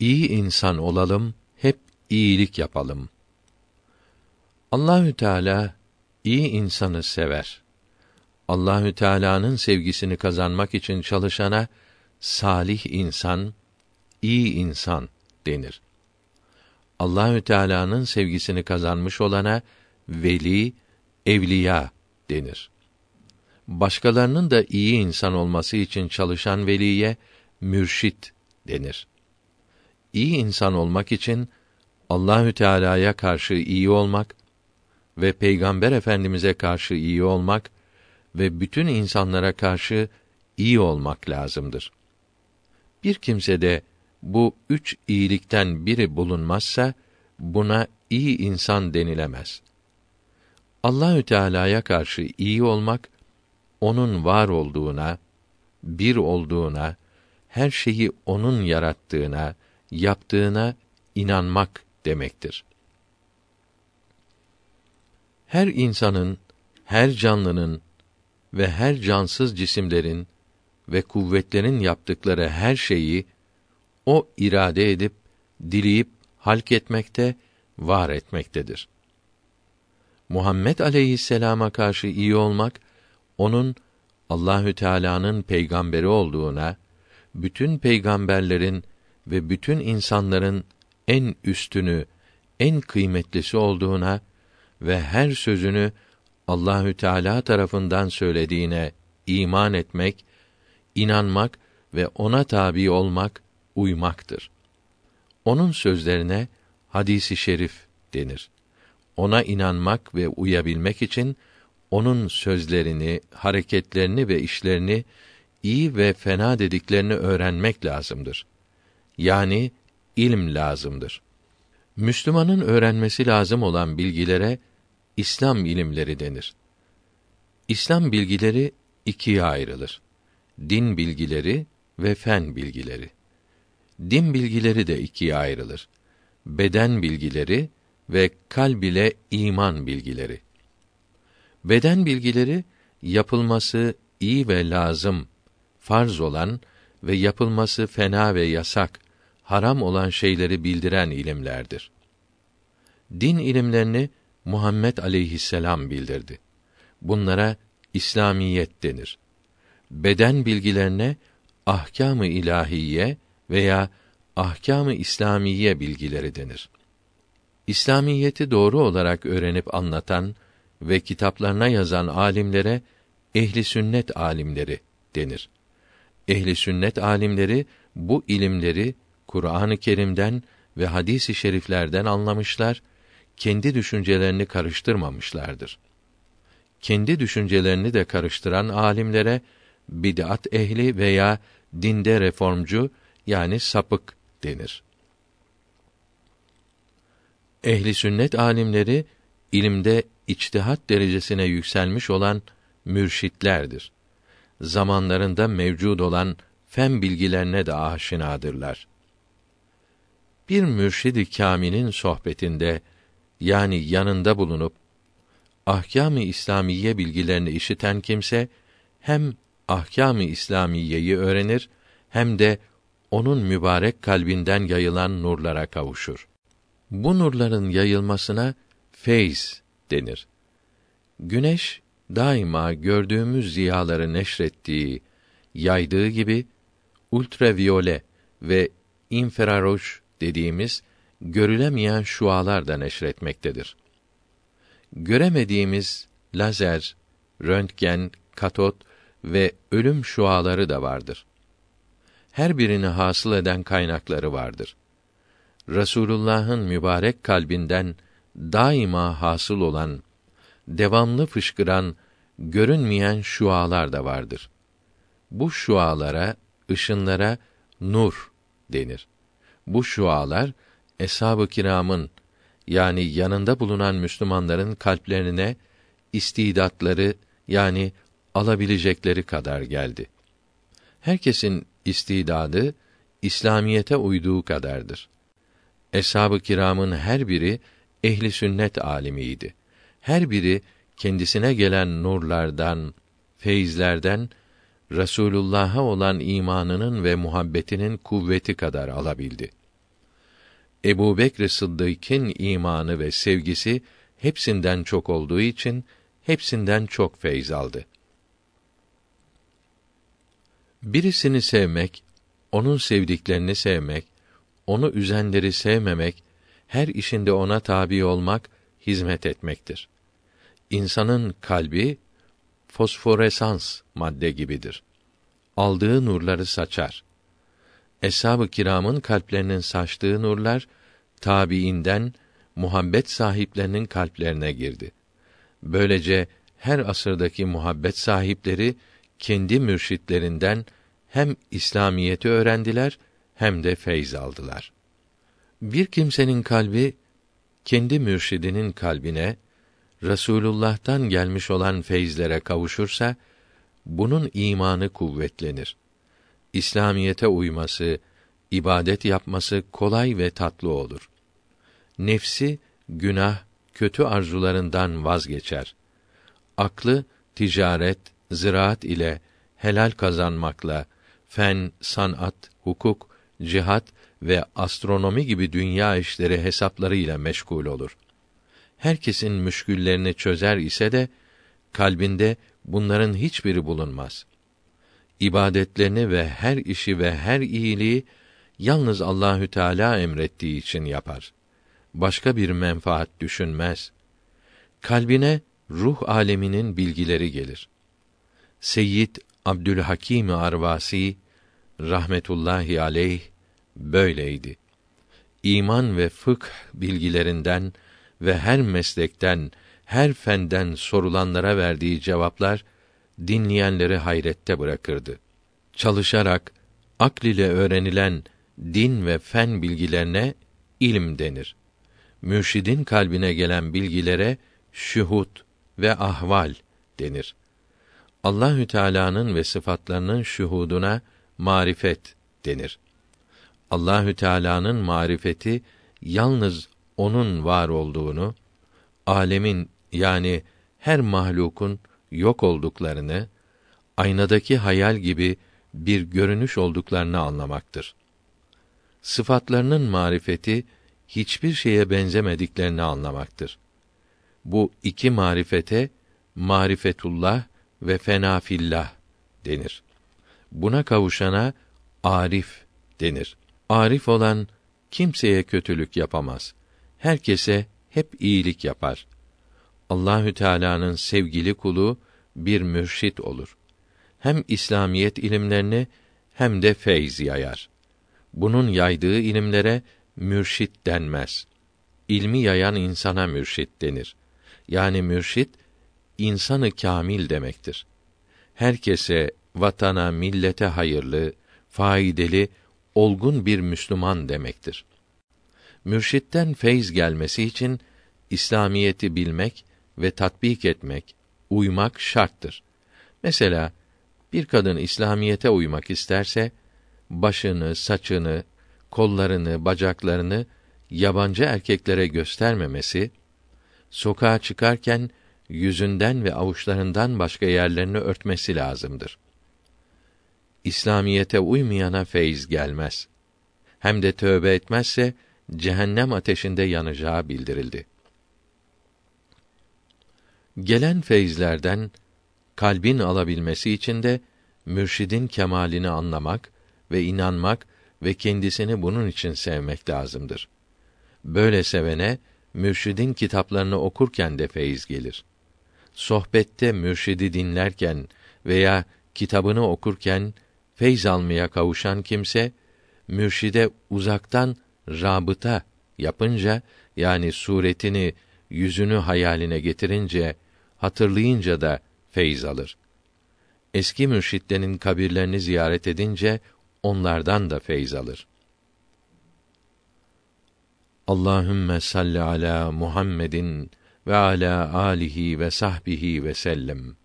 iyi insan olalım, hep iyilik yapalım. Allahü Teala iyi insanı sever. Allahü Teala'nın sevgisini kazanmak için çalışana salih insan, iyi insan denir. Allahü Teala'nın sevgisini kazanmış olana veli, evliya denir. Başkalarının da iyi insan olması için çalışan veliye mürşit denir. İyi insan olmak için Allahü Teala'ya karşı iyi olmak ve Peygamber Efendimize karşı iyi olmak ve bütün insanlara karşı iyi olmak lazımdır. Bir kimse de bu üç iyilikten biri bulunmazsa buna iyi insan denilemez. Allahü Teala'ya karşı iyi olmak onun var olduğuna, bir olduğuna, her şeyi onun yarattığına, yaptığına inanmak demektir. Her insanın, her canlının ve her cansız cisimlerin ve kuvvetlerin yaptıkları her şeyi o irade edip dileyip halk etmekte, var etmektedir. Muhammed aleyhisselama karşı iyi olmak onun Allahü Teala'nın peygamberi olduğuna, bütün peygamberlerin ve bütün insanların en üstünü, en kıymetlisi olduğuna ve her sözünü Allahü Teala tarafından söylediğine iman etmek, inanmak ve ona tabi olmak uymaktır. Onun sözlerine hadisi şerif denir. Ona inanmak ve uyabilmek için onun sözlerini, hareketlerini ve işlerini iyi ve fena dediklerini öğrenmek lazımdır. Yani ilm lazımdır. Müslümanın öğrenmesi lazım olan bilgilere İslam ilimleri denir. İslam bilgileri ikiye ayrılır. Din bilgileri ve fen bilgileri. Din bilgileri de ikiye ayrılır. Beden bilgileri ve kalb ile iman bilgileri. Beden bilgileri yapılması iyi ve lazım, farz olan ve yapılması fena ve yasak, haram olan şeyleri bildiren ilimlerdir. Din ilimlerini Muhammed aleyhisselam bildirdi. Bunlara İslamiyet denir. Beden bilgilerine ahkâm-ı ilahiye veya ahkâm-ı İslamiye bilgileri denir. İslamiyeti doğru olarak öğrenip anlatan ve kitaplarına yazan alimlere ehli sünnet alimleri denir. Ehli sünnet alimleri bu ilimleri Kur'an-ı Kerim'den ve hadis-i şeriflerden anlamışlar, kendi düşüncelerini karıştırmamışlardır. Kendi düşüncelerini de karıştıran alimlere bid'at ehli veya dinde reformcu yani sapık denir. Ehli sünnet alimleri ilimde içtihat derecesine yükselmiş olan mürşitlerdir. Zamanlarında mevcud olan fen bilgilerine de aşinadırlar. Bir mürşidi kâminin sohbetinde yani yanında bulunup ahkâm-ı İslamiye bilgilerini işiten kimse hem ahkâm-ı İslamiyeyi öğrenir hem de onun mübarek kalbinden yayılan nurlara kavuşur. Bu nurların yayılmasına feyz denir. Güneş daima gördüğümüz ziyaları neşrettiği, yaydığı gibi ultraviyole ve infrarouge dediğimiz görülemeyen şualar da neşretmektedir. Göremediğimiz lazer, röntgen, katot ve ölüm şuaları da vardır. Her birini hasıl eden kaynakları vardır. Resulullah'ın mübarek kalbinden daima hasıl olan, devamlı fışkıran, görünmeyen şualar da vardır. Bu şualara, ışınlara nur denir. Bu şualar eshab-ı kiramın yani yanında bulunan Müslümanların kalplerine istidatları yani alabilecekleri kadar geldi. Herkesin istidadı İslamiyete uyduğu kadardır. Eshab-ı kiramın her biri ehli sünnet alimiydi. Her biri kendisine gelen nurlardan, feyizlerden Resulullah'a olan imanının ve muhabbetinin kuvveti kadar alabildi. Ebu Bekr Sıddık'ın imanı ve sevgisi hepsinden çok olduğu için hepsinden çok feyz aldı. Birisini sevmek, onun sevdiklerini sevmek, onu üzenleri sevmemek, her işinde ona tabi olmak, hizmet etmektir. İnsanın kalbi fosforesans madde gibidir. Aldığı nurları saçar. Eshab-ı kiramın kalplerinin saçtığı nurlar tabiinden muhabbet sahiplerinin kalplerine girdi. Böylece her asırdaki muhabbet sahipleri kendi mürşitlerinden hem İslamiyeti öğrendiler hem de feyz aldılar. Bir kimsenin kalbi kendi mürşidinin kalbine Resulullah'tan gelmiş olan feyizlere kavuşursa bunun imanı kuvvetlenir. İslamiyete uyması, ibadet yapması kolay ve tatlı olur. Nefsi günah, kötü arzularından vazgeçer. Aklı ticaret, ziraat ile helal kazanmakla, fen, sanat, hukuk, cihat ve astronomi gibi dünya işleri hesaplarıyla meşgul olur. Herkesin müşküllerini çözer ise de kalbinde bunların hiçbiri bulunmaz. İbadetlerini ve her işi ve her iyiliği yalnız Allahü Teala emrettiği için yapar. Başka bir menfaat düşünmez. Kalbine ruh aleminin bilgileri gelir. Seyyid Abdülhakim Arvasi rahmetullahi aleyh böyleydi. İman ve fıkh bilgilerinden ve her meslekten, her fenden sorulanlara verdiği cevaplar dinleyenleri hayrette bırakırdı. Çalışarak akl ile öğrenilen din ve fen bilgilerine ilim denir. Mürşidin kalbine gelen bilgilere şuhud ve ahval denir. Allahü Teala'nın ve sıfatlarının şuhuduna marifet denir. Allahü Teala'nın marifeti yalnız onun var olduğunu, alemin yani her mahlukun yok olduklarını, aynadaki hayal gibi bir görünüş olduklarını anlamaktır. Sıfatlarının marifeti hiçbir şeye benzemediklerini anlamaktır. Bu iki marifete marifetullah ve fenafillah denir. Buna kavuşana arif denir. Arif olan kimseye kötülük yapamaz. Herkese hep iyilik yapar. Allahü Teala'nın sevgili kulu bir mürşit olur. Hem İslamiyet ilimlerini hem de feyz yayar. Bunun yaydığı ilimlere mürşit denmez. İlmi yayan insana mürşit denir. Yani mürşit insanı kamil demektir. Herkese, vatana, millete hayırlı, faydalı, olgun bir Müslüman demektir. Mürşitten feyz gelmesi için İslamiyeti bilmek ve tatbik etmek, uymak şarttır. Mesela bir kadın İslamiyete uymak isterse başını, saçını, kollarını, bacaklarını yabancı erkeklere göstermemesi, sokağa çıkarken yüzünden ve avuçlarından başka yerlerini örtmesi lazımdır. İslamiyete uymayana feyz gelmez. Hem de tövbe etmezse cehennem ateşinde yanacağı bildirildi. Gelen feyizlerden kalbin alabilmesi için de mürşidin kemalini anlamak ve inanmak ve kendisini bunun için sevmek lazımdır. Böyle sevene mürşidin kitaplarını okurken de feyiz gelir. Sohbette mürşidi dinlerken veya kitabını okurken feyz almaya kavuşan kimse mürşide uzaktan rabıta yapınca yani suretini, yüzünü hayaline getirince, hatırlayınca da feyz alır. Eski mürşitlerin kabirlerini ziyaret edince onlardan da feyz alır. Allahümme salli ala Muhammedin ve ala alihi ve sahbihi ve sellem.